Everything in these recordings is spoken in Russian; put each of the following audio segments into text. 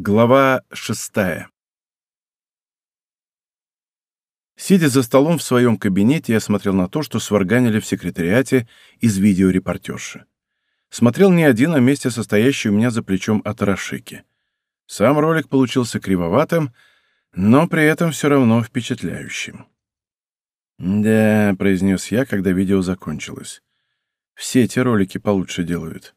Глава шестая Сидя за столом в своем кабинете, я смотрел на то, что сварганили в секретариате из видеорепортерши. Смотрел не один, а вместе состоящий у меня за плечом от Рашики. Сам ролик получился кривоватым, но при этом все равно впечатляющим. «Да», — произнес я, когда видео закончилось. «Все эти ролики получше делают».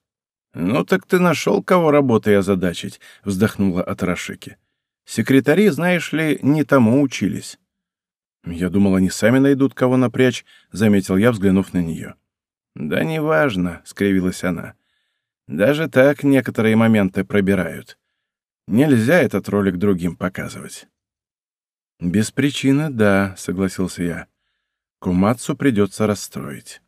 «Ну так ты нашел, кого работой озадачить», — вздохнула Атарашики. «Секретари, знаешь ли, не тому учились». «Я думал, они сами найдут, кого напрячь», — заметил я, взглянув на нее. «Да неважно», — скривилась она. «Даже так некоторые моменты пробирают. Нельзя этот ролик другим показывать». «Без причины, да», — согласился я. «Кумацу придется расстроить».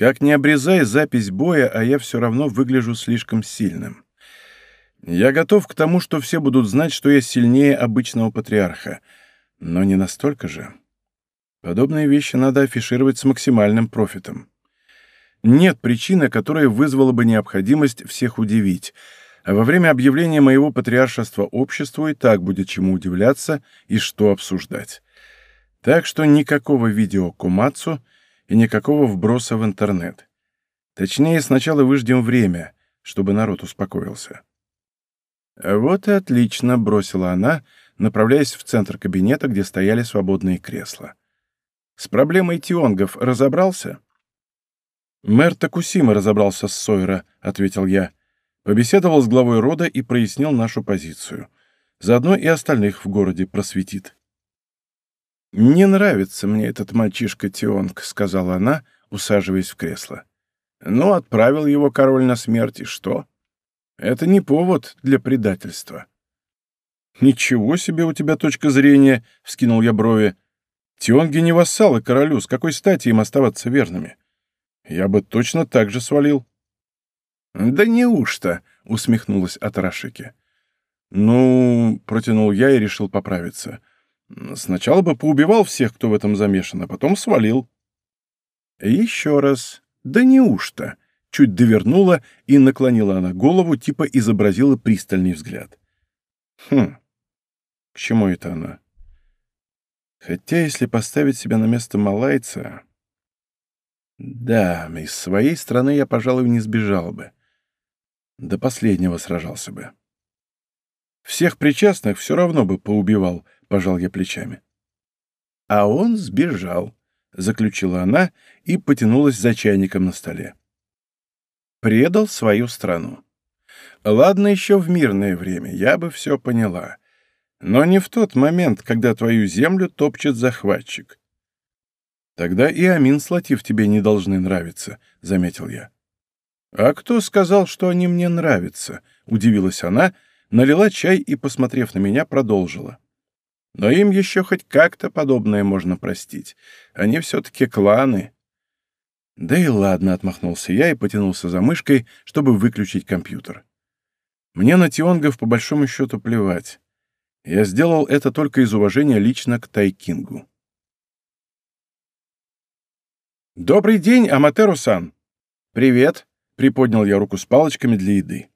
Как не обрезай запись боя, а я все равно выгляжу слишком сильным. Я готов к тому, что все будут знать, что я сильнее обычного патриарха, но не настолько же. Подобные вещи надо афишировать с максимальным профитом. Нет причины, которая вызвала бы необходимость всех удивить, а во время объявления моего патриаршества обществу и так будет чему удивляться и что обсуждать. Так что никакого видео Кумацу — и никакого вброса в интернет. Точнее, сначала выждем время, чтобы народ успокоился. «Вот и отлично», — бросила она, направляясь в центр кабинета, где стояли свободные кресла. «С проблемой тионгов разобрался?» «Мэр Такусима разобрался с Сойера», — ответил я. Побеседовал с главой рода и прояснил нашу позицию. Заодно и остальных в городе просветит. «Не нравится мне этот мальчишка Тионг», — сказала она, усаживаясь в кресло. «Ну, отправил его король на смерть, и что? Это не повод для предательства». «Ничего себе у тебя точка зрения», — вскинул я брови. «Тионги не вассалы королю, с какой стати им оставаться верными? Я бы точно так же свалил». «Да неужто?» — усмехнулась Атарашики. «Ну...» — протянул я и решил поправиться. Сначала бы поубивал всех, кто в этом замешан, а потом свалил. Еще раз. Да неужто? Чуть довернула и наклонила она голову, типа изобразила пристальный взгляд. Хм. К чему это она? Хотя, если поставить себя на место малайца... Да, из своей страны я, пожалуй, не сбежал бы. До последнего сражался бы. Всех причастных все равно бы поубивал, пожал я плечами. А он сбежал, заключила она и потянулась за чайником на столе. Предал свою страну. Ладно, еще в мирное время, я бы все поняла. Но не в тот момент, когда твою землю топчет захватчик. Тогда и Амин с Латиф тебе не должны нравиться, — заметил я. «А кто сказал, что они мне нравятся?» — удивилась она, налила чай и, посмотрев на меня, продолжила. Но им еще хоть как-то подобное можно простить. Они все-таки кланы. Да и ладно, отмахнулся я и потянулся за мышкой, чтобы выключить компьютер. Мне на Тионгов по большому счету плевать. Я сделал это только из уважения лично к Тайкингу. «Добрый день, Аматеру-сан!» «Привет!» — приподнял я руку с палочками для еды.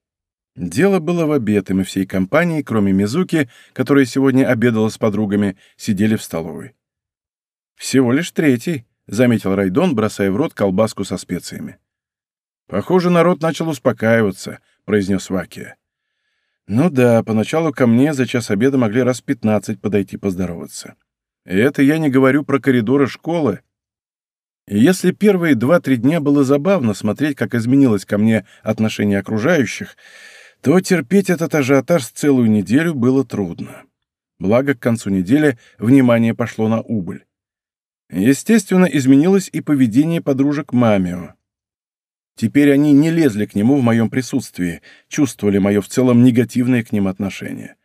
Дело было в обед, и мы всей компанией, кроме Мизуки, которая сегодня обедала с подругами, сидели в столовой. «Всего лишь третий», — заметил Райдон, бросая в рот колбаску со специями. «Похоже, народ начал успокаиваться», — произнес Вакия. «Ну да, поначалу ко мне за час обеда могли раз пятнадцать подойти поздороваться. И это я не говорю про коридоры школы. Если первые два-три дня было забавно смотреть, как изменилось ко мне отношение окружающих, то терпеть этот ажиотаж целую неделю было трудно. Благо, к концу недели внимание пошло на убыль. Естественно, изменилось и поведение подружек Мамио. Теперь они не лезли к нему в моем присутствии, чувствовали мое в целом негативное к ним отношение.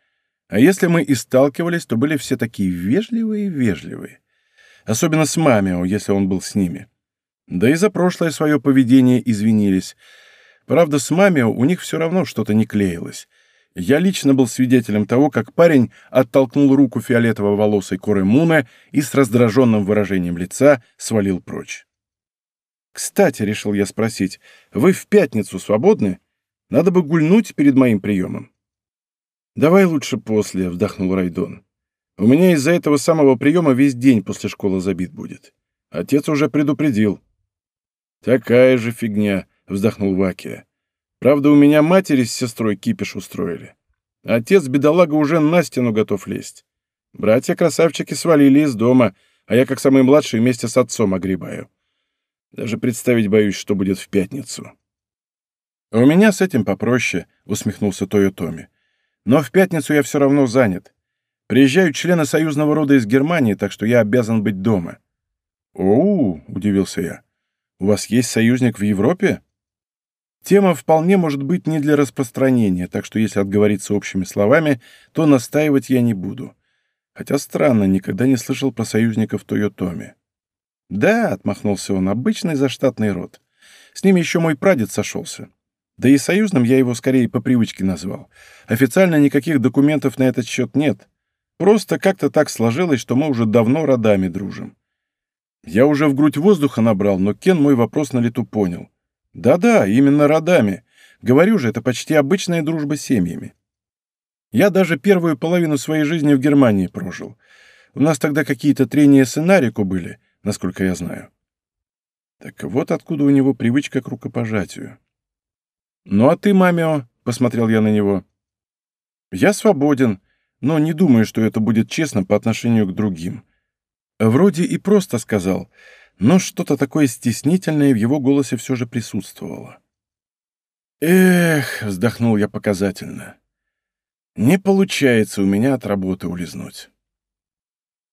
А если мы и сталкивались, то были все такие вежливые-вежливые. Особенно с Мамио, если он был с ними. Да и за прошлое свое поведение извинились — Правда, с Мамио у них все равно что-то не клеилось. Я лично был свидетелем того, как парень оттолкнул руку фиолетово-волосой Коры Муна и с раздраженным выражением лица свалил прочь. «Кстати», — решил я спросить, — «вы в пятницу свободны? Надо бы гульнуть перед моим приемом». «Давай лучше после», — вздохнул Райдон. «У меня из-за этого самого приема весь день после школы забит будет. Отец уже предупредил». «Такая же фигня», — вздохнул Вакия. «Правда, у меня матери с сестрой кипиш устроили. Отец, бедолага, уже на стену готов лезть. Братья-красавчики свалили из дома, а я, как самый младший, вместе с отцом огребаю. Даже представить боюсь, что будет в пятницу». «У меня с этим попроще», — усмехнулся Тойо Томи. «Но в пятницу я все равно занят. Приезжают члены союзного рода из Германии, так что я обязан быть дома». «Оу», — удивился я, — «у вас есть союзник в Европе?» Тема вполне может быть не для распространения, так что если отговориться общими словами, то настаивать я не буду. Хотя странно, никогда не слышал про союзников Тойотоми. «Да», — отмахнулся он, — «обычный заштатный род. С ними еще мой прадед сошелся. Да и союзным я его скорее по привычке назвал. Официально никаких документов на этот счет нет. Просто как-то так сложилось, что мы уже давно родами дружим. Я уже в грудь воздуха набрал, но Кен мой вопрос на лету понял. Да-да, именно родами. Говорю же, это почти обычная дружба с семьями. Я даже первую половину своей жизни в Германии прожил. У нас тогда какие-то трения с Инарику были, насколько я знаю. Так вот откуда у него привычка к рукопожатию. «Ну а ты, мамио?» — посмотрел я на него. «Я свободен, но не думаю, что это будет честно по отношению к другим». Вроде и просто сказал, но что-то такое стеснительное в его голосе все же присутствовало. «Эх», — вздохнул я показательно, — «не получается у меня от работы улизнуть».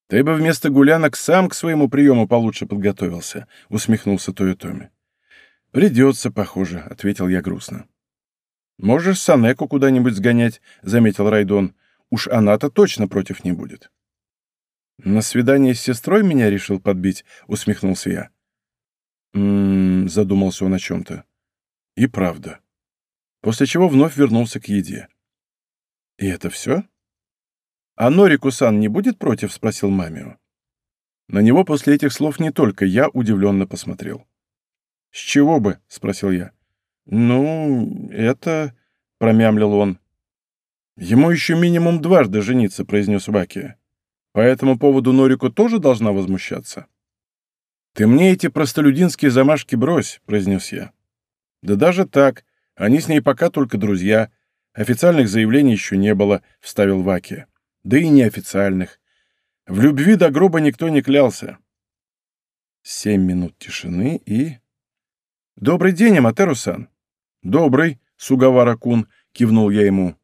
«Ты бы вместо гулянок сам к своему приему получше подготовился», — усмехнулся Тойотоми. «Придется, похоже», — ответил я грустно. «Можешь Санеку куда-нибудь сгонять», — заметил Райдон. «Уж она-то точно против не будет». «На свидание с сестрой меня решил подбить», — усмехнулся я. «М-м-м», задумался он о чем-то. «И правда». После чего вновь вернулся к еде. «И это все?» «А Норику-сан не будет против?» — спросил Мамио. На него после этих слов не только я удивленно посмотрел. «С чего бы?» — спросил я. «Ну, это...» — промямлил он. «Ему еще минимум дважды жениться», — произнес Вакия. «По этому поводу Норику тоже должна возмущаться?» «Ты мне эти простолюдинские замашки брось», — произнес я. «Да даже так. Они с ней пока только друзья. Официальных заявлений еще не было», — вставил Вакия. «Да и неофициальных. В любви до гроба никто не клялся». Семь минут тишины и... «Добрый день, Аматеру-сан!» «Добрый, Сугавара-кун!» — кивнул я ему.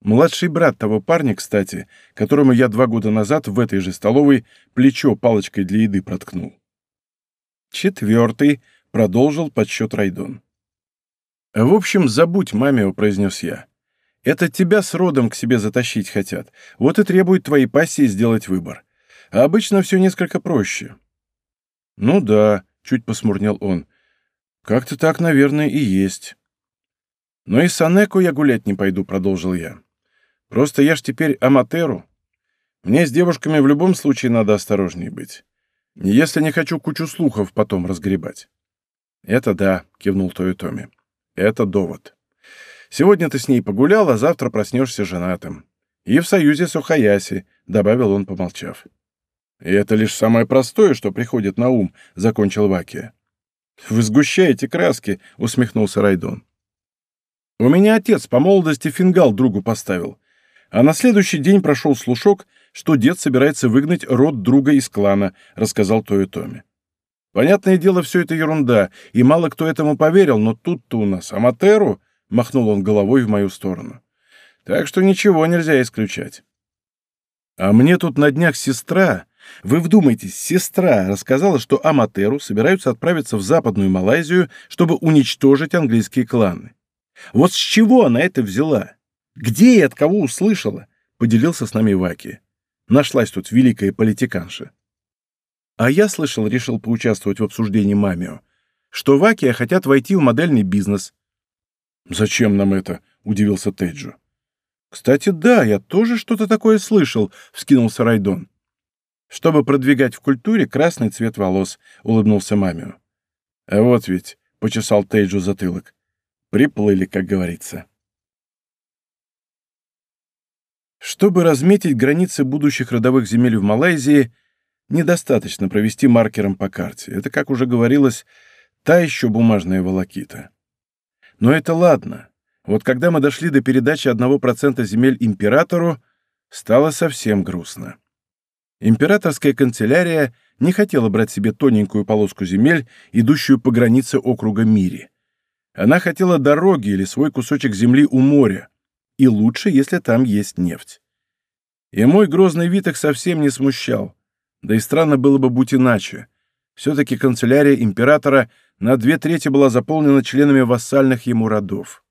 Младший брат того парня, кстати, которому я два года назад в этой же столовой плечо палочкой для еды проткнул. Четвертый продолжил подсчет Райдон. «В общем, забудь, мамио», — произнес я. «Это тебя с родом к себе затащить хотят, вот и требуют твоей пассии сделать выбор. А обычно все несколько проще». «Ну да», — чуть посмурнел он, — «Как-то так, наверное, и есть». «Но и с Анеку я гулять не пойду», — продолжил я. «Просто я ж теперь аматеру. Мне с девушками в любом случае надо осторожнее быть. Если не хочу кучу слухов потом разгребать». «Это да», — кивнул Тойотоми. «Это довод. Сегодня ты с ней погулял, а завтра проснешься женатым. И в союзе с Ухаяси», — добавил он, помолчав. «И это лишь самое простое, что приходит на ум», — закончил Вакия. «Вы сгущаете краски», — усмехнулся Райдон. «У меня отец по молодости фингал другу поставил, а на следующий день прошел слушок, что дед собирается выгнать род друга из клана», — рассказал Тойотоми. «Понятное дело, все это ерунда, и мало кто этому поверил, но тут-то у нас Аматеру», — махнул он головой в мою сторону. «Так что ничего нельзя исключать». «А мне тут на днях сестра вы вдумайтесь, сестра рассказала, что Аматеру собираются отправиться в Западную Малайзию, чтобы уничтожить английские кланы. Вот с чего она это взяла? Где и от кого услышала? Поделился с нами Ваки. Нашлась тут великая политиканша. А я слышал, решил поучаствовать в обсуждении Мамио, что Вакия хотят войти в модельный бизнес. «Зачем нам это?» — удивился Теджо. «Кстати, да, я тоже что-то такое слышал», — вскинулся Райдон чтобы продвигать в культуре красный цвет волос», — улыбнулся Мамио. «А вот ведь», — почесал Тейджу затылок, — «приплыли, как говорится». Чтобы разметить границы будущих родовых земель в Малайзии, недостаточно провести маркером по карте. Это, как уже говорилось, та еще бумажная волокита. Но это ладно. Вот когда мы дошли до передачи 1% земель императору, стало совсем грустно. Императорская канцелярия не хотела брать себе тоненькую полоску земель, идущую по границе округа Мири. Она хотела дороги или свой кусочек земли у моря, и лучше, если там есть нефть. И мой грозный вид их совсем не смущал. Да и странно было бы будь иначе. Все-таки канцелярия императора на две трети была заполнена членами вассальных ему родов.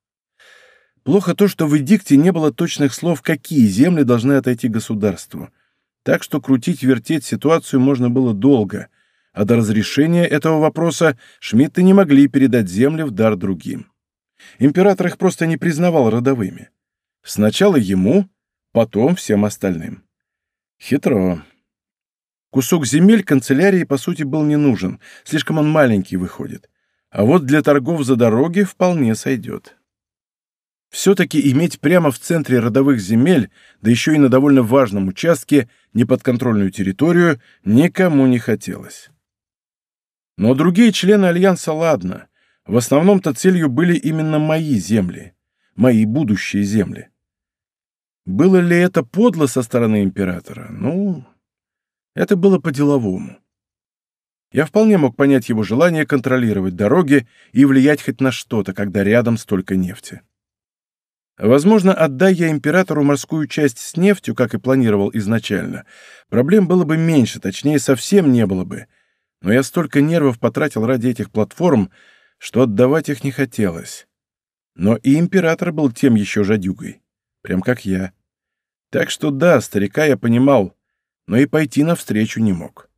Плохо то, что в эдикте не было точных слов, какие земли должны отойти государству. Так что крутить-вертеть ситуацию можно было долго, а до разрешения этого вопроса Шмидты не могли передать земли в дар другим. Император их просто не признавал родовыми. Сначала ему, потом всем остальным. Хитро. Кусок земель канцелярии, по сути, был не нужен, слишком он маленький выходит. А вот для торгов за дороги вполне сойдет. Все-таки иметь прямо в центре родовых земель, да еще и на довольно важном участке, неподконтрольную территорию, никому не хотелось. Но другие члены Альянса ладно. В основном-то целью были именно мои земли, мои будущие земли. Было ли это подло со стороны императора? Ну, это было по-деловому. Я вполне мог понять его желание контролировать дороги и влиять хоть на что-то, когда рядом столько нефти. Возможно, отдай я императору морскую часть с нефтью, как и планировал изначально, проблем было бы меньше, точнее, совсем не было бы. Но я столько нервов потратил ради этих платформ, что отдавать их не хотелось. Но и император был тем еще жадюгой, прям как я. Так что да, старика я понимал, но и пойти навстречу не мог.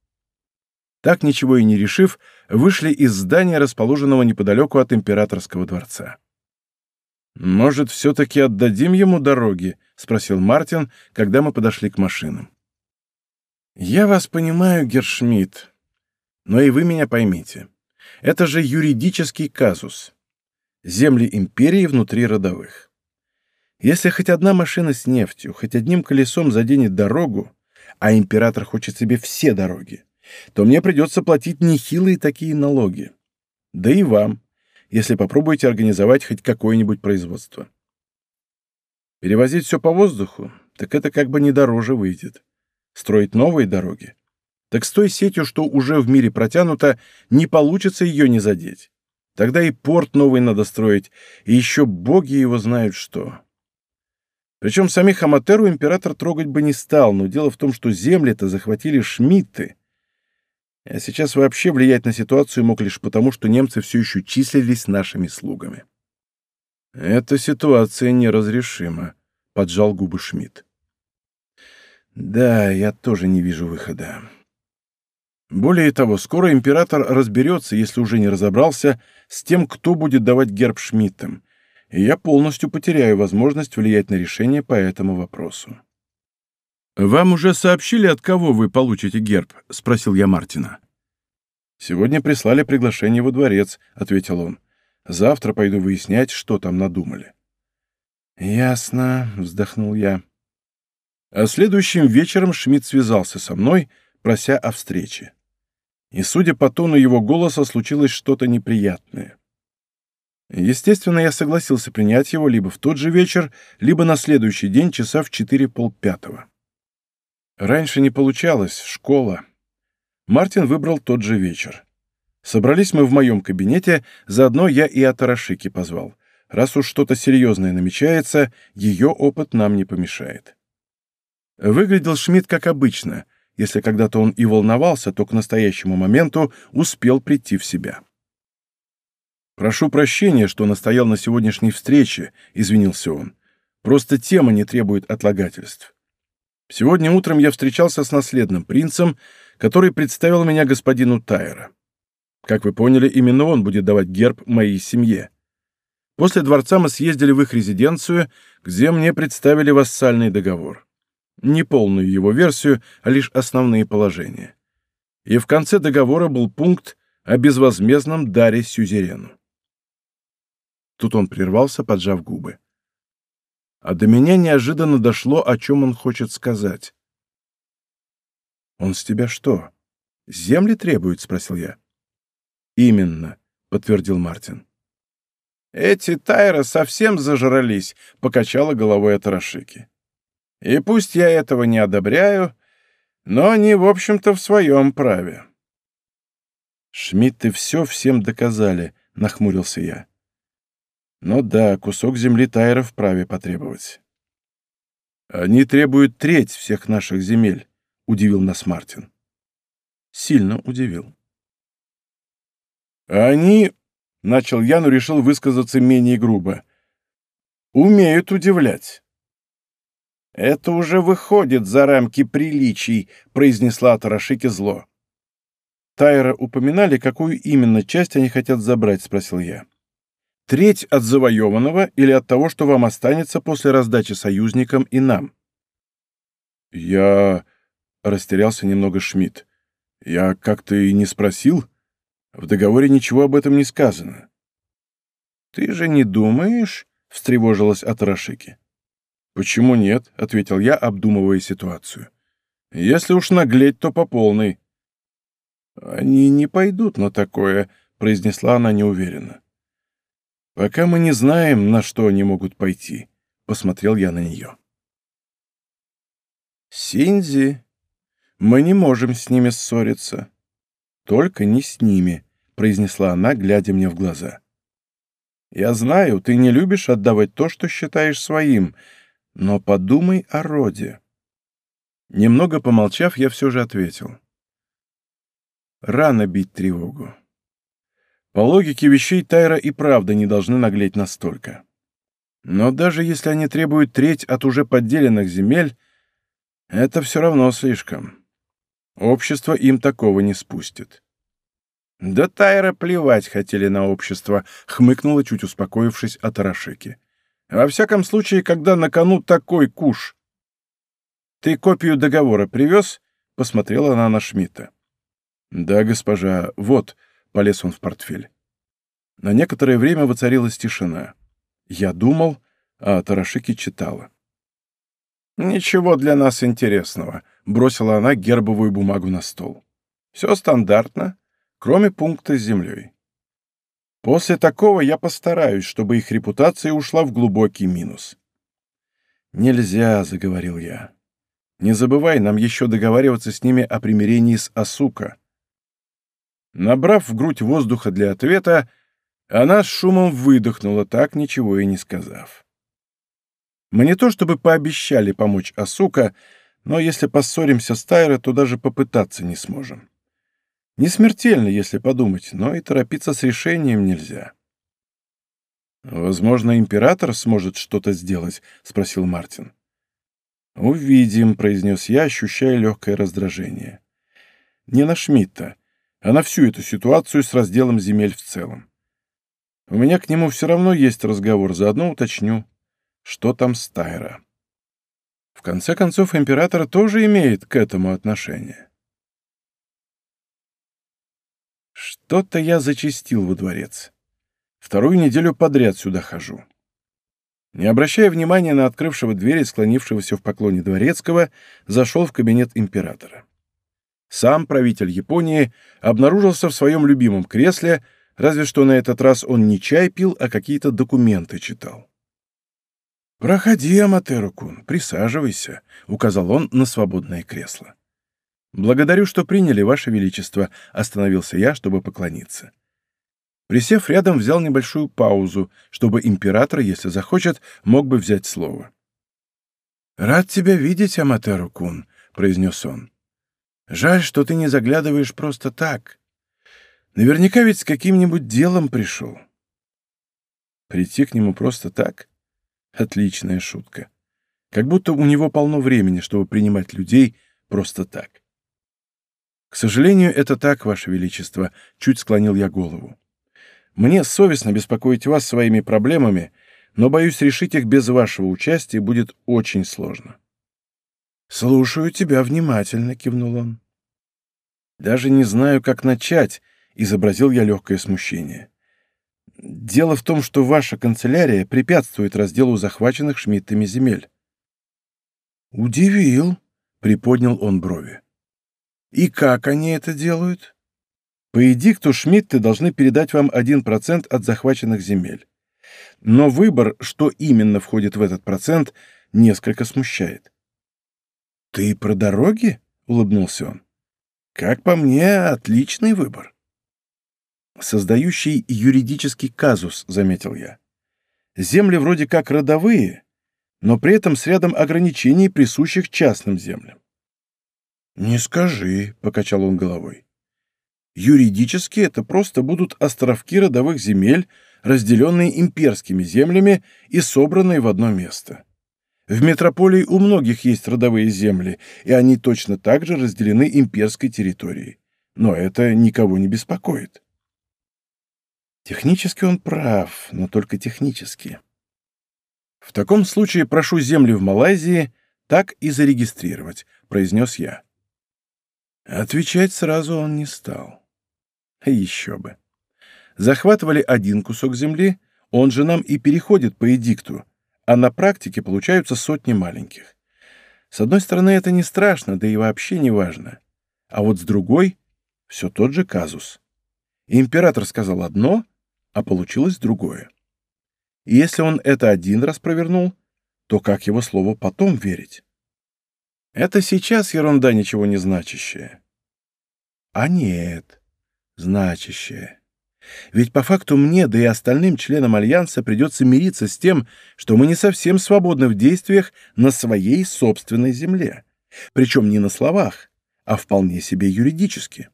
Так, ничего и не решив, вышли из здания, расположенного неподалеку от императорского дворца. «Может, все-таки отдадим ему дороги?» — спросил Мартин, когда мы подошли к машинам. «Я вас понимаю, Гершмидт, но и вы меня поймите. Это же юридический казус. Земли империи внутри родовых. Если хоть одна машина с нефтью, хоть одним колесом заденет дорогу, а император хочет себе все дороги, то мне придется платить нехилые такие налоги. Да и вам, если попробуете организовать хоть какое-нибудь производство. Перевозить все по воздуху, так это как бы не дороже выйдет. Строить новые дороги. Так с той сетью, что уже в мире протянута, не получится ее не задеть. Тогда и порт новый надо строить, и еще боги его знают что. Причем самих Аматеру император трогать бы не стал, но дело в том, что земли-то захватили шмидты, а сейчас вообще влиять на ситуацию мог лишь потому, что немцы все еще числились нашими слугами. «Эта ситуация неразрешима», — поджал губы Шмидт. «Да, я тоже не вижу выхода. Более того, скоро император разберется, если уже не разобрался, с тем, кто будет давать герб Шмидтам, и я полностью потеряю возможность влиять на решение по этому вопросу. «Вам уже сообщили, от кого вы получите герб?» — спросил я Мартина. «Сегодня прислали приглашение во дворец», — ответил он. «Завтра пойду выяснять, что там надумали». «Ясно», — вздохнул я. А следующим вечером Шмидт связался со мной, прося о встрече. И, судя по тону его голоса, случилось что-то неприятное. Естественно, я согласился принять его либо в тот же вечер, либо на следующий день часа в четыре полпятого. Раньше не получалось, школа. Мартин выбрал тот же вечер. Собрались мы в моем кабинете, заодно я и Атарашики позвал. Раз уж что-то серьезное намечается, ее опыт нам не помешает. Выглядел Шмидт как обычно. Если когда-то он и волновался, то к настоящему моменту успел прийти в себя. «Прошу прощения, что настоял на сегодняшней встрече», — извинился он. «Просто тема не требует отлагательств. Сегодня утром я встречался с наследным принцем, который представил меня господину Тайера. Как вы поняли, именно он будет давать герб моей семье. После дворца мы съездили в их резиденцию, где мне представили вассальный договор. Не полную его версию, а лишь основные положения. И в конце договора был пункт о безвозмездном даре сюзерену. Тут он прервался, поджав губы. а до меня неожиданно дошло, о чем он хочет сказать. «Он с тебя что, земли требует?» — спросил я. «Именно», — подтвердил Мартин. «Эти Тайра совсем зажрались», — покачала головой Атарашики. «И пусть я этого не одобряю, но они, в общем-то, в своем праве». «Шмидты все всем доказали», — нахмурился я. «Ну да, кусок земли Тайра вправе потребовать». «Они требуют треть всех наших земель», — удивил нас Мартин. Сильно удивил. «Они...» — начал я, но решил высказаться менее грубо. «Умеют удивлять». «Это уже выходит за рамки приличий», — произнесла Тарашики зло. «Тайра упоминали, какую именно часть они хотят забрать?» — спросил я. «Треть от завоеванного или от того, что вам останется после раздачи союзникам и нам?» «Я...» — растерялся немного Шмидт. «Я как-то и не спросил. В договоре ничего об этом не сказано». «Ты же не думаешь?» — встревожилась Атарашики. «Почему нет?» — ответил я, обдумывая ситуацию. «Если уж наглеть, то по полной». «Они не пойдут на такое», — произнесла она неуверенно. «Пока мы не знаем, на что они могут пойти», — посмотрел я на нее. «Синзи, мы не можем с ними ссориться. Только не с ними», — произнесла она, глядя мне в глаза. «Я знаю, ты не любишь отдавать то, что считаешь своим, но подумай о роде». Немного помолчав, я все же ответил. Рано бить тревогу. По логике вещей Тайра и правда не должны наглеть настолько. Но даже если они требуют треть от уже подделенных земель, это все равно слишком. Общество им такого не спустит. «Да Тайра плевать хотели на общество», — хмыкнула, чуть успокоившись от Арашики. «Во всяком случае, когда на кону такой куш». «Ты копию договора привез?» — посмотрела она на Шмидта. «Да, госпожа, вот», — полез он в портфель. На некоторое время воцарилась тишина. Я думал, а Тарашики читала. «Ничего для нас интересного», — бросила она гербовую бумагу на стол. «Все стандартно, кроме пункта с землей. После такого я постараюсь, чтобы их репутация ушла в глубокий минус». «Нельзя», — заговорил я. «Не забывай, нам еще договариваться с ними о примирении с Асука. Набрав в грудь воздуха для ответа, она с шумом выдохнула, так ничего и не сказав. Мы не то чтобы пообещали помочь Асука, но если поссоримся с Тайро, то даже попытаться не сможем. Не смертельно, если подумать, но и торопиться с решением нельзя. «Возможно, император сможет что-то сделать?» — спросил Мартин. «Увидим», — произнес я, ощущая легкое раздражение. «Не на Шмидта а на всю эту ситуацию с разделом земель в целом. У меня к нему все равно есть разговор, заодно уточню, что там с Тайра. В конце концов, император тоже имеет к этому отношение. Что-то я зачистил во дворец. Вторую неделю подряд сюда хожу. Не обращая внимания на открывшего дверь и склонившегося в поклоне дворецкого, зашел в кабинет императора. Сам правитель Японии обнаружился в своем любимом кресле, разве что на этот раз он не чай пил, а какие-то документы читал. «Проходи, Аматеру-кун, присаживайся», — указал он на свободное кресло. «Благодарю, что приняли, Ваше Величество», — остановился я, чтобы поклониться. Присев рядом, взял небольшую паузу, чтобы император, если захочет, мог бы взять слово. «Рад тебя видеть, Аматеру-кун», — произнес он. Жаль, что ты не заглядываешь просто так. Наверняка ведь с каким-нибудь делом пришел. Прийти к нему просто так? Отличная шутка. Как будто у него полно времени, чтобы принимать людей просто так. К сожалению, это так, Ваше Величество, чуть склонил я голову. Мне совестно беспокоить вас своими проблемами, но, боюсь, решить их без вашего участия будет очень сложно. «Слушаю тебя внимательно», — кивнул он. «Даже не знаю, как начать», — изобразил я легкое смущение. Дело в том, что ваша канцелярия препятствует разделу захваченных Шмидтами земель. Удивил, приподнял он брови. И как они это делают? По эдикту Шмидты должны передать вам 1% от захваченных земель. Но выбор, что именно входит в этот процент, несколько смущает. «Ты про дороги?» — улыбнулся он. «Как по мне, отличный выбор». «Создающий юридический казус», — заметил я. «Земли вроде как родовые, но при этом с рядом ограничений, присущих частным землям». «Не скажи», — покачал он головой. Юридически это просто будут островки родовых земель, разделенные имперскими землями и собранные в одно место. В метрополии у многих есть родовые земли, и они точно так же разделены имперской территорией. Но это никого не беспокоит. Технически он прав, но только технически. В таком случае прошу земли в Малайзии так и зарегистрировать, произнес я. Отвечать сразу он не стал. Еще бы. Захватывали один кусок земли, он же нам и переходит по эдикту, а на практике получаются сотни маленьких. С одной стороны, это не страшно, да и вообще не важно. А вот с другой — все тот же казус. Император сказал одно, а получилось другое. И если он это один раз провернул, то как его слову потом верить? Это сейчас ерунда ничего не значащая. А нет значащее. Ведь по факту мне, да и остальным членам Альянса придется мириться с тем, что мы не совсем свободны в действиях на своей собственной земле. Причем не на словах, а вполне себе юридически.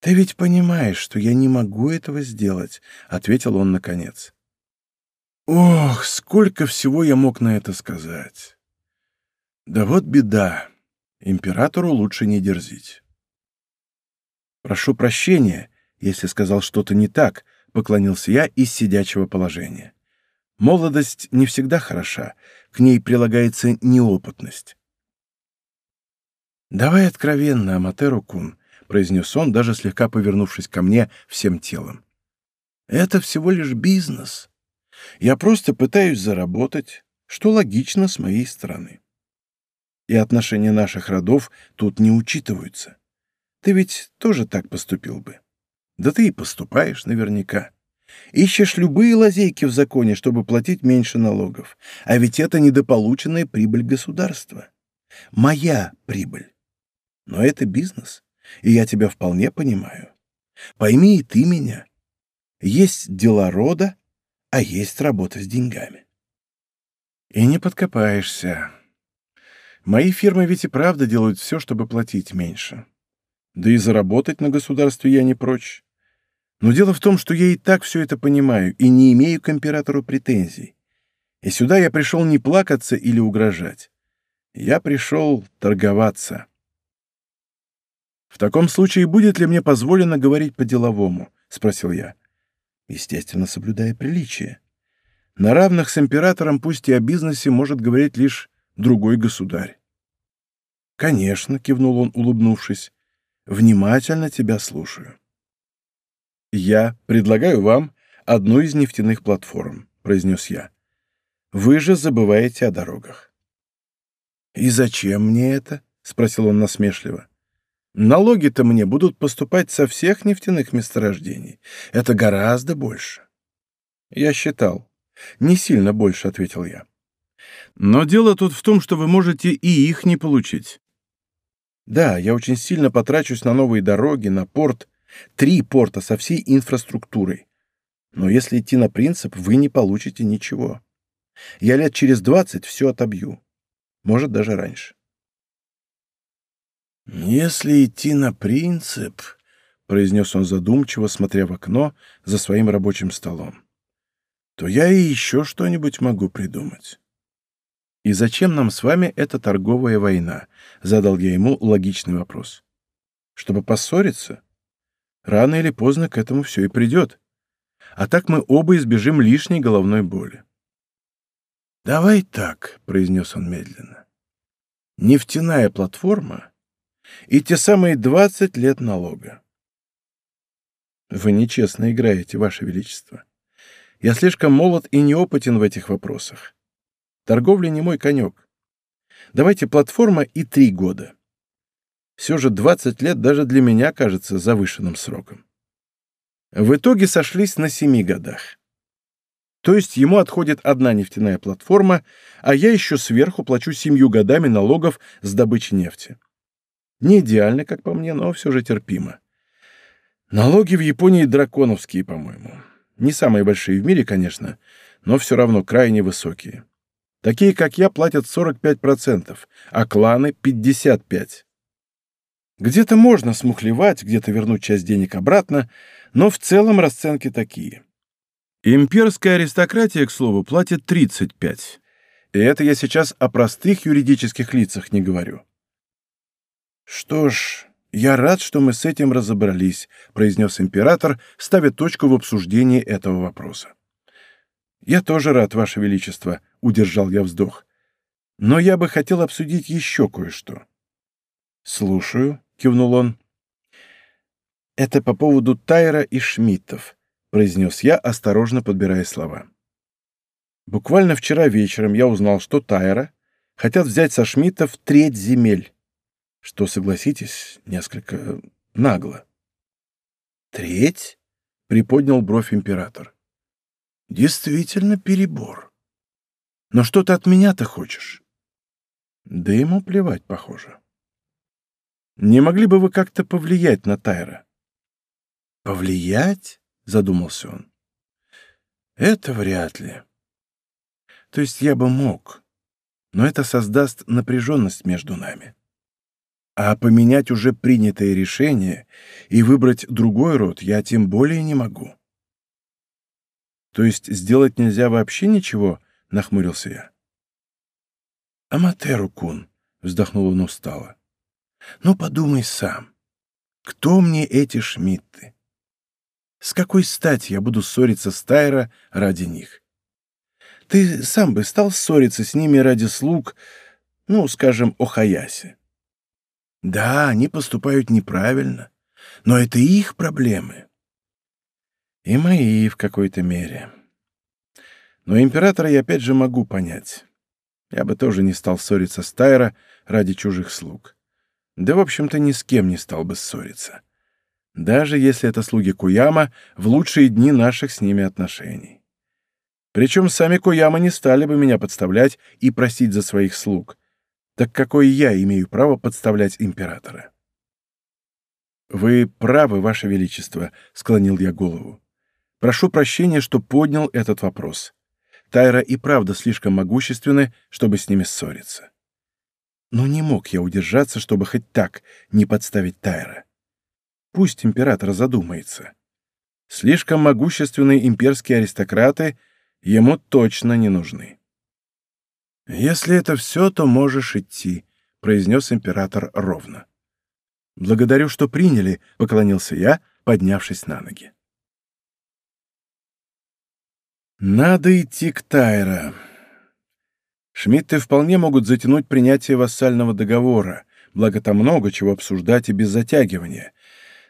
«Ты ведь понимаешь, что я не могу этого сделать», — ответил он наконец. «Ох, сколько всего я мог на это сказать!» «Да вот беда. Императору лучше не дерзить». «Прошу прощения, если сказал что-то не так», — поклонился я из сидячего положения. «Молодость не всегда хороша, к ней прилагается неопытность». «Давай откровенно, Аматеру-кун», — произнес он, даже слегка повернувшись ко мне всем телом. «Это всего лишь бизнес. Я просто пытаюсь заработать, что логично с моей стороны. И отношения наших родов тут не учитываются. Ты ведь тоже так поступил бы. Да ты и поступаешь наверняка. Ищешь любые лазейки в законе, чтобы платить меньше налогов. А ведь это недополученная прибыль государства. Моя прибыль. Но это бизнес, и я тебя вполне понимаю. Пойми и ты меня. Есть дела рода, а есть работа с деньгами. И не подкопаешься. Мои фирмы ведь и правда делают все, чтобы платить меньше. Да и заработать на государстве я не прочь. Но дело в том, что я и так все это понимаю и не имею к императору претензий. И сюда я пришел не плакаться или угрожать. Я пришел торговаться. «В таком случае будет ли мне позволено говорить по-деловому?» — спросил я. Естественно, соблюдая приличие. На равных с императором пусть и о бизнесе может говорить лишь другой государь. «Конечно», — кивнул он, улыбнувшись, Внимательно тебя слушаю. Я предлагаю вам одну из нефтяных платформ, произнес я. Вы же забываете о дорогах. И зачем мне это? спросил он насмешливо. Налоги-то мне будут поступать со всех нефтяных месторождений. Это гораздо больше. Я считал. Не сильно больше, ответил я. Но дело тут в том, что вы можете и их не получить. Да, я очень сильно потрачусь на новые дороги, на порт. Три порта со всей инфраструктурой. Но если идти на принцип, вы не получите ничего. Я лет через двадцать все отобью. Может, даже раньше. «Если идти на принцип», — произнес он задумчиво, смотря в окно за своим рабочим столом, — «то я и еще что-нибудь могу придумать». «И зачем нам с вами эта торговая война?» — задал я ему логичный вопрос. «Чтобы поссориться? Рано или поздно к этому все и придет. А так мы оба избежим лишней головной боли». «Давай так», — произнес он медленно. «Нефтяная платформа и те самые 20 лет налога. Вы нечестно играете, Ваше Величество. Я слишком молод и неопытен в этих вопросах. Торговля не мой конек. Давайте платформа и три года. Все же 20 лет даже для меня кажется завышенным сроком. В итоге сошлись на семи годах. То есть ему отходит одна нефтяная платформа, а я еще сверху плачу семью годами налогов с добычи нефти. Не идеально, как по мне, но все же терпимо. Налоги в Японии драконовские, по-моему. Не самые большие в мире, конечно, но все равно крайне высокие. Такие, как я, платят 45%, а кланы — 55%. Где-то можно смухлевать, где-то вернуть часть денег обратно, но в целом расценки такие. Имперская аристократия, к слову, платит 35. И это я сейчас о простых юридических лицах не говорю. Что ж, «Я рад, что мы с этим разобрались», — произнес император, ставя точку в обсуждении этого вопроса. «Я тоже рад, Ваше Величество», — удержал я вздох. «Но я бы хотел обсудить еще кое-что». «Слушаю», — кивнул он. «Это по поводу Тайра и Шмидтов», — произнес я, осторожно подбирая слова. «Буквально вчера вечером я узнал, что Тайра хотят взять со Шмидтов треть земель что, согласитесь, несколько нагло. «Треть?» — приподнял бровь император. «Действительно перебор. Но что ты от меня-то хочешь?» Да ему плевать, похоже. «Не могли бы вы как-то повлиять на Тайра?» «Повлиять?» — задумался он. «Это вряд ли. То есть я бы мог, но это создаст напряженность между нами. А поменять уже принятое решение и выбрать другой род я тем более не могу. То есть сделать нельзя вообще ничего? Нахмурился я. Аматеру-кун, вздохнул он устало. Ну подумай сам. Кто мне эти шмидты? С какой стати я буду ссориться с Тайра ради них? Ты сам бы стал ссориться с ними ради слуг, ну, скажем, о Хаясе. Да, они поступают неправильно, но это их проблемы. И мои в какой-то мере. Но императора я опять же могу понять. Я бы тоже не стал ссориться с Тайра ради чужих слуг. Да, в общем-то, ни с кем не стал бы ссориться. Даже если это слуги Куяма в лучшие дни наших с ними отношений. Причем сами Куяма не стали бы меня подставлять и просить за своих слуг, так какое я имею право подставлять императора? «Вы правы, Ваше Величество», — склонил я голову. «Прошу прощения, что поднял этот вопрос. Тайра и правда слишком могущественны, чтобы с ними ссориться. Но не мог я удержаться, чтобы хоть так не подставить Тайра. Пусть император задумается. Слишком могущественные имперские аристократы ему точно не нужны. «Если это все, то можешь идти», — произнес император ровно. «Благодарю, что приняли», — поклонился я, поднявшись на ноги. «Надо идти к Тайра. Шмидты вполне могут затянуть принятие вассального договора, благо там много чего обсуждать и без затягивания.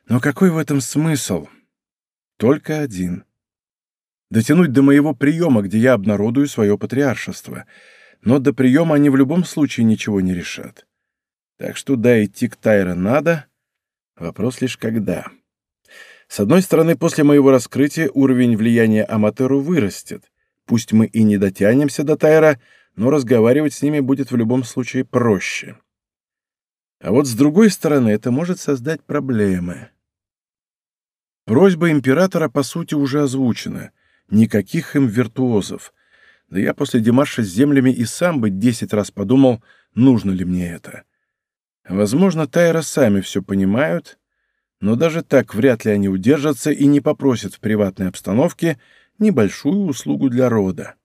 Но какой в этом смысл? Только один. Дотянуть до моего приема, где я обнародую свое патриаршество — но до приема они в любом случае ничего не решат. Так что да, идти к Тайре надо. Вопрос лишь когда. С одной стороны, после моего раскрытия уровень влияния Аматеру вырастет. Пусть мы и не дотянемся до Тайра, но разговаривать с ними будет в любом случае проще. А вот с другой стороны, это может создать проблемы. Просьба императора, по сути, уже озвучена. Никаких им виртуозов — да я после Димаша с землями и сам бы десять раз подумал, нужно ли мне это. Возможно, Тайра сами все понимают, но даже так вряд ли они удержатся и не попросят в приватной обстановке небольшую услугу для рода.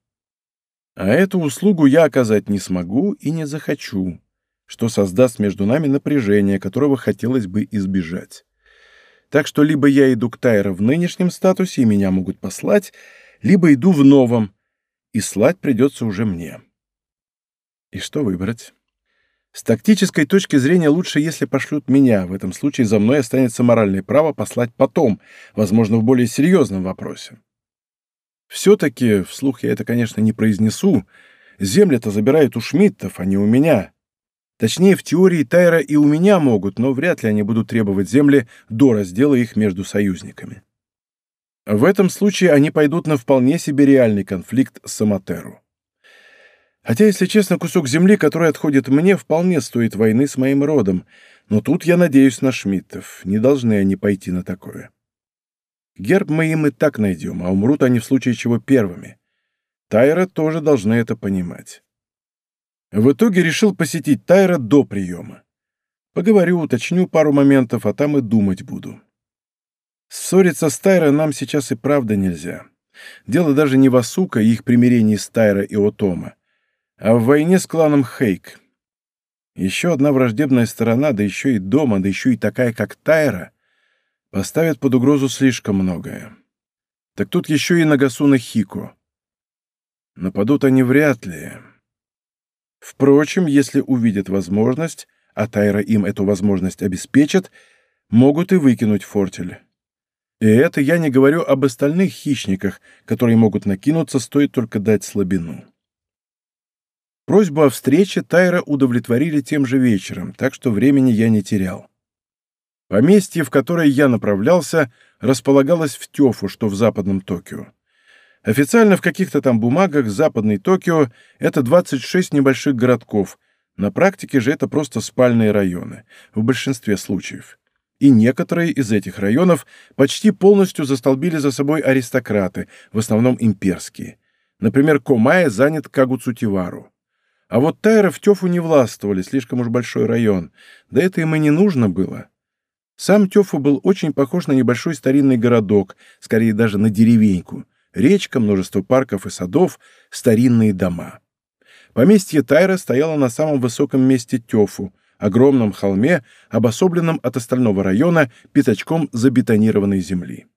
А эту услугу я оказать не смогу и не захочу, что создаст между нами напряжение, которого хотелось бы избежать. Так что либо я иду к Тайра в нынешнем статусе, и меня могут послать, либо иду в новом, и слать придется уже мне. И что выбрать? С тактической точки зрения лучше, если пошлют меня. В этом случае за мной останется моральное право послать потом, возможно, в более серьезном вопросе. Все-таки, вслух я это, конечно, не произнесу, земли-то забирают у Шмидтов, а не у меня. Точнее, в теории Тайра и у меня могут, но вряд ли они будут требовать земли до раздела их между союзниками. В этом случае они пойдут на вполне себе реальный конфликт с Аматеру. Хотя, если честно, кусок земли, который отходит мне, вполне стоит войны с моим родом, но тут я надеюсь на Шмидтов. Не должны они пойти на такое. Герб мы им и так найдем, а умрут они в случае чего первыми. Тайра тоже должна это понимать. В итоге решил посетить Тайра до приема. Поговорю, уточню пару моментов, а там и думать буду. Ссориться с Тайра нам сейчас и правда нельзя. Дело даже не в Асука и их примирении с Тайра и Отома, а в войне с кланом Хейк. Еще одна враждебная сторона, да еще и дома, да еще и такая, как Тайра, поставят под угрозу слишком многое. Так тут еще и Нагасуна Хико. Нападут они вряд ли. Впрочем, если увидят возможность, а Тайра им эту возможность обеспечит, могут и выкинуть фортель. И это я не говорю об остальных хищниках, которые могут накинуться, стоит только дать слабину. Просьбу о встрече Тайра удовлетворили тем же вечером, так что времени я не терял. Поместье, в которое я направлялся, располагалось в Тёфу, что в западном Токио. Официально в каких-то там бумагах западный Токио — это 26 небольших городков, на практике же это просто спальные районы, в большинстве случаев. И некоторые из этих районов почти полностью застолбили за собой аристократы, в основном имперские. Например, Комая занят Кагуцутивару. А вот Тайра в Тёфу не властвовали, слишком уж большой район. Да это им и не нужно было. Сам Тёфу был очень похож на небольшой старинный городок, скорее даже на деревеньку. Речка, множество парков и садов, старинные дома. Поместье Тайра стояло на самом высоком месте Тёфу, огромном холме, обособленном от остального района пятачком забетонированной земли.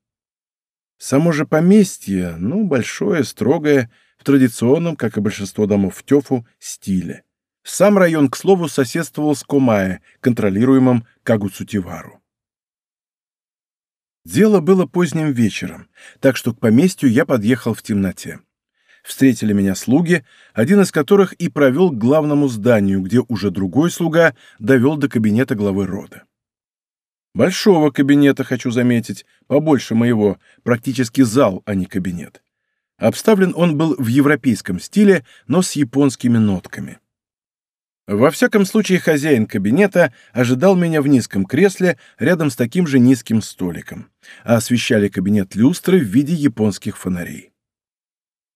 Само же поместье, ну, большое, строгое, в традиционном, как и большинство домов в Тёфу, стиле. Сам район, к слову, соседствовал с Комае, контролируемым Кагуцутивару. Дело было поздним вечером, так что к поместью я подъехал в темноте. Встретили меня слуги, один из которых и провел к главному зданию, где уже другой слуга довел до кабинета главы рода. Большого кабинета, хочу заметить, побольше моего, практически зал, а не кабинет. Обставлен он был в европейском стиле, но с японскими нотками. Во всяком случае, хозяин кабинета ожидал меня в низком кресле рядом с таким же низким столиком, а освещали кабинет люстры в виде японских фонарей.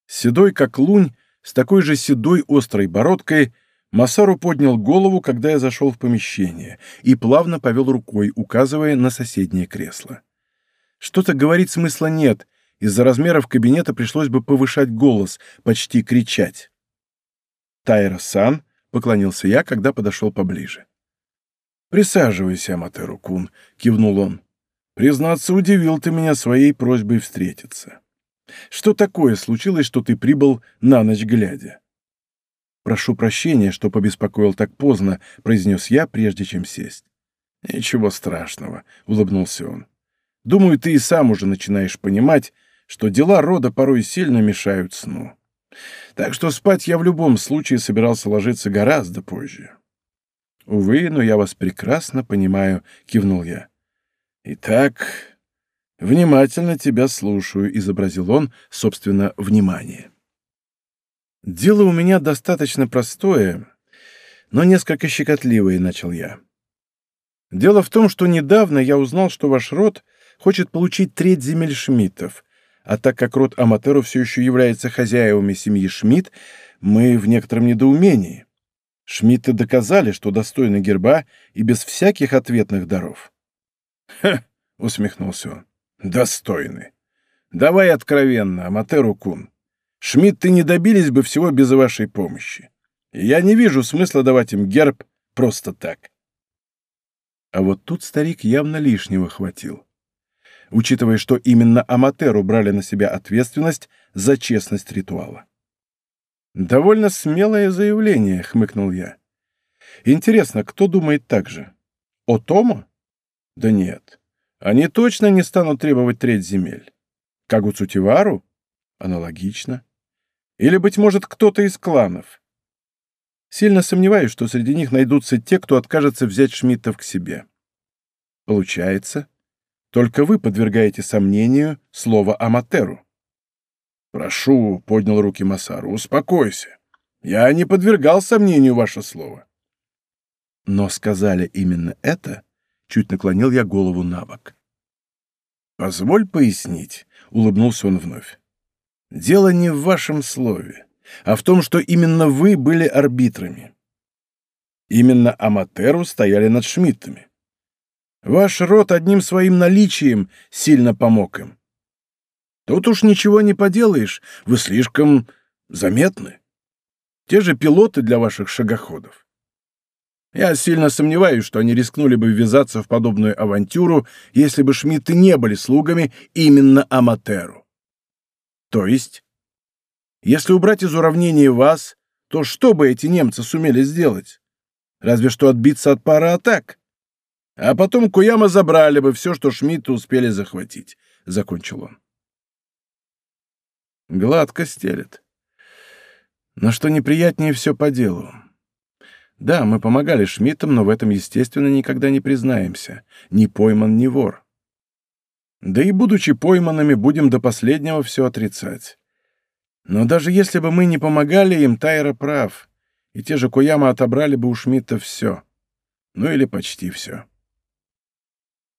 Седой, как лунь, с такой же седой острой бородкой, Масару поднял голову, когда я зашел в помещение, и плавно повел рукой, указывая на соседнее кресло. Что-то говорить смысла нет, из-за размеров кабинета пришлось бы повышать голос, почти кричать. Тайра-сан поклонился я, когда подошел поближе. «Присаживайся, Аматеру-кун», — кивнул он. «Признаться, удивил ты меня своей просьбой встретиться. Что такое случилось, что ты прибыл на ночь глядя?» «Прошу прощения, что побеспокоил так поздно», — произнес я, прежде чем сесть. «Ничего страшного», — улыбнулся он. «Думаю, ты и сам уже начинаешь понимать, что дела рода порой сильно мешают сну. Так что спать я в любом случае собирался ложиться гораздо позже. «Увы, но я вас прекрасно понимаю», — кивнул я. «Итак, внимательно тебя слушаю», — изобразил он, собственно, внимание. «Дело у меня достаточно простое, но несколько щекотливое», — начал я. «Дело в том, что недавно я узнал, что ваш род хочет получить треть земель Шмидтов, а так как род Аматеру все еще является хозяевами семьи Шмидт, мы в некотором недоумении. Шмидты доказали, что достойны герба и без всяких ответных даров. «Ха!» — усмехнулся он. «Достойны. Давай откровенно, Аматеру-кун. Шмидты не добились бы всего без вашей помощи. Я не вижу смысла давать им герб просто так». А вот тут старик явно лишнего хватил учитывая, что именно Аматеру брали на себя ответственность за честность ритуала. «Довольно смелое заявление», — хмыкнул я. Интересно, кто думает так же? О Томо? Да нет. Они точно не станут требовать треть земель. Кагу Цутивару? Аналогично. Или, быть может, кто-то из кланов. Сильно сомневаюсь, что среди них найдутся те, кто откажется взять Шмидтов к себе. Получается, только вы подвергаете сомнению слово «Аматеру». «Прошу», — поднял руки Масару, — «успокойся. Я не подвергал сомнению ваше слово». «Но сказали именно это?» — чуть наклонил я голову на бок. «Позволь пояснить», — улыбнулся он вновь. «Дело не в вашем слове, а в том, что именно вы были арбитрами. Именно Аматеру стояли над Шмидтами. Ваш род одним своим наличием сильно помог им. Тут уж ничего не поделаешь, вы слишком заметны. Те же пилоты для ваших шагоходов. Я сильно сомневаюсь, что они рискнули бы ввязаться в подобную авантюру, если бы Шмидты не были слугами именно Аматеру. То есть, если убрать из уравнения вас, то что бы эти немцы сумели сделать? Разве что отбиться от пары атак. А потом Куяма забрали бы все, что Шмидты успели захватить, — закончил он. Гладко стелет. Но что неприятнее, все по делу. Да, мы помогали Шмидтам, но в этом, естественно, никогда не признаемся. Ни пойман, ни вор. Да и будучи пойманными, будем до последнего все отрицать. Но даже если бы мы не помогали им, Тайра прав, и те же Куяма отобрали бы у Шмидта все. Ну или почти все.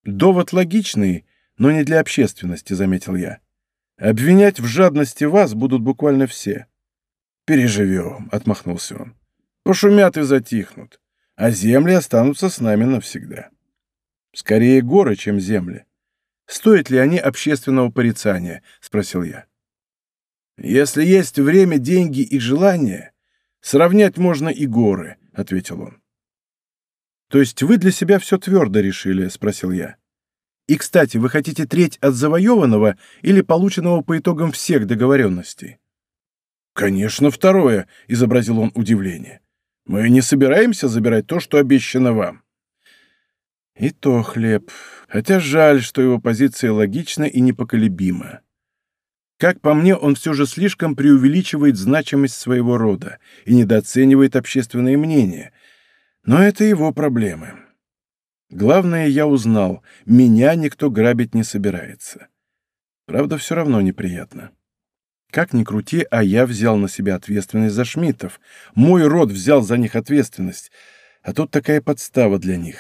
Довод логичный, но не для общественности, заметил я. Обвинять в жадности вас будут буквально все. Переживем, отмахнулся он. Пошумят и затихнут, а земли останутся с нами навсегда. Скорее горы, чем земли. Стоят ли они общественного порицания? Спросил я. Если есть время, деньги и желание, сравнять можно и горы, ответил он. То есть вы для себя все твердо решили? Спросил я. И, кстати, вы хотите треть от завоеванного или полученного по итогам всех договоренностей? «Конечно, второе», — изобразил он удивление. Мы не собираемся забирать то, что обещано вам. И то хлеб. Хотя жаль, что его позиция логична и непоколебима. Как по мне, он все же слишком преувеличивает значимость своего рода и недооценивает общественное мнение. Но это его проблемы. Главное, я узнал, меня никто грабить не собирается. Правда, все равно неприятно. Как ни крути, а я взял на себя ответственность за Шмидтов. Мой род взял за них ответственность. А тут такая подстава для них.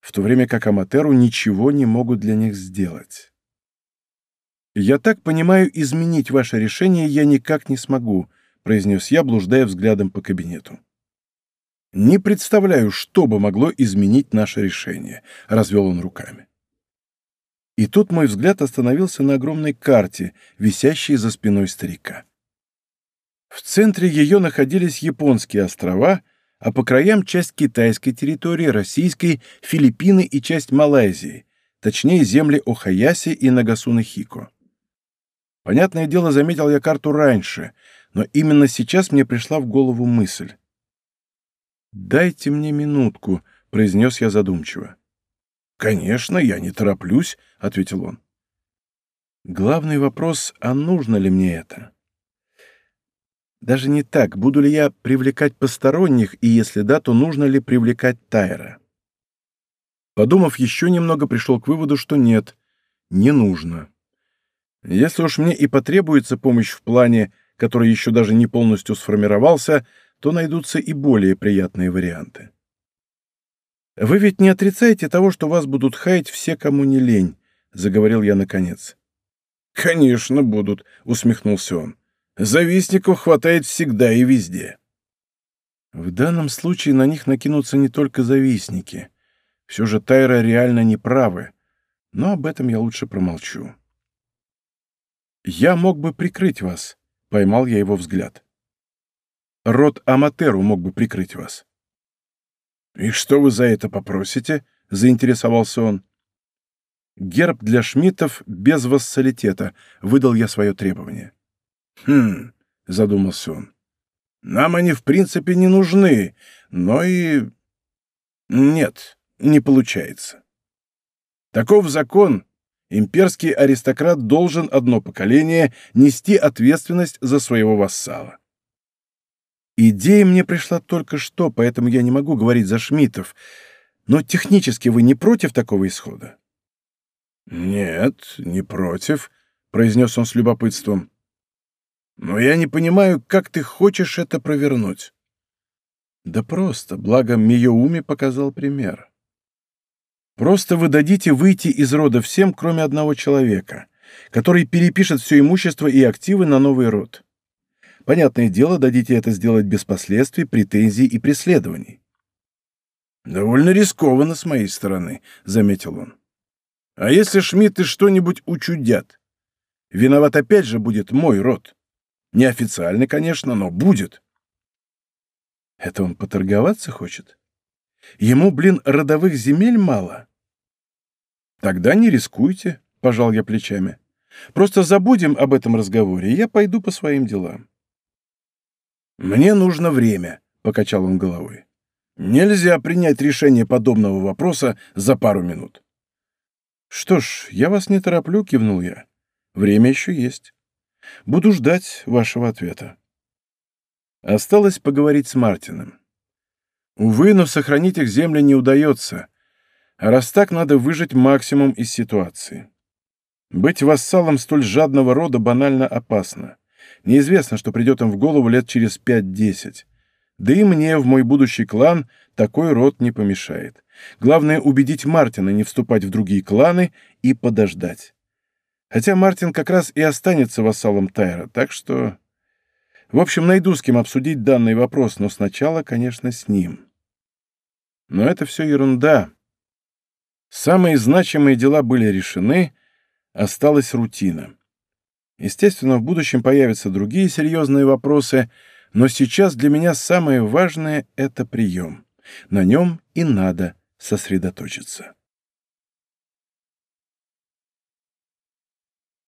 В то время как Аматеру ничего не могут для них сделать. «Я так понимаю, изменить ваше решение я никак не смогу», произнес я, блуждая взглядом по кабинету. «Не представляю, что бы могло изменить наше решение», — развел он руками. И тут мой взгляд остановился на огромной карте, висящей за спиной старика. В центре ее находились японские острова, а по краям часть китайской территории, российской, Филиппины и часть Малайзии, точнее земли Охаяси и Нагасуны-Хико. Понятное дело, заметил я карту раньше, но именно сейчас мне пришла в голову мысль. «Дайте мне минутку», — произнес я задумчиво. «Конечно, я не тороплюсь», — ответил он. «Главный вопрос, а нужно ли мне это?» Даже не так, буду ли я привлекать посторонних, и если да, то нужно ли привлекать Тайра. Подумав еще немного, пришел к выводу, что нет, не нужно. Если уж мне и потребуется помощь в плане, который еще даже не полностью сформировался, то найдутся и более приятные варианты. «Вы ведь не отрицаете того, что вас будут хаять все, кому не лень», — заговорил я наконец. «Конечно будут», — усмехнулся он. «Завистников хватает всегда и везде». В данном случае на них накинутся не только завистники. Все же Тайра реально неправы, но об этом я лучше промолчу. «Я мог бы прикрыть вас», — поймал я его взгляд. «Род Аматеру мог бы прикрыть вас». «И что вы за это попросите?» — заинтересовался он. «Герб для шмидтов без вассалитета», — выдал я свое требование. «Хм», — задумался он. Нам они в принципе не нужны, но и... Нет, не получается. Таков закон. Имперский аристократ должен одно поколение нести ответственность за своего вассала. Идея мне пришла только что, поэтому я не могу говорить за Шмитов. Но технически вы не против такого исхода? Нет, не против, произнес он с любопытством. Но я не понимаю, как ты хочешь это провернуть. Да просто, благо Миоуми показал пример. Просто вы дадите выйти из рода всем, кроме одного человека, который перепишет все имущество и активы на новый род. Понятное дело, дадите это сделать без последствий, претензий и преследований. «Довольно рискованно с моей стороны», — заметил он. «А если Шмидты что-нибудь учудят? Виноват опять же будет мой род. Неофициально, конечно, но будет». Это он поторговаться хочет? Ему, блин, родовых земель мало? Тогда не рискуйте, — пожал я плечами. Просто забудем об этом разговоре, и я пойду по своим делам. Мне нужно время, — покачал он головой. Нельзя принять решение подобного вопроса за пару минут. Что ж, я вас не тороплю, — кивнул я. Время еще есть. Буду ждать вашего ответа. Осталось поговорить с Мартином. Увы, но сохранить их земли не удается. А раз так, надо выжать максимум из ситуации. Быть вассалом столь жадного рода банально опасно. Неизвестно, что придет им в голову лет через пять-десять. Да и мне в мой будущий клан такой род не помешает. Главное — убедить Мартина не вступать в другие кланы и подождать. Хотя Мартин как раз и останется вассалом Тайра, так что... В общем, найду с кем обсудить данный вопрос, но сначала, конечно, с ним. Но это все ерунда. Самые значимые дела были решены, осталась рутина. Естественно, в будущем появятся другие серьезные вопросы, но сейчас для меня самое важное — это прием. На нем и надо сосредоточиться.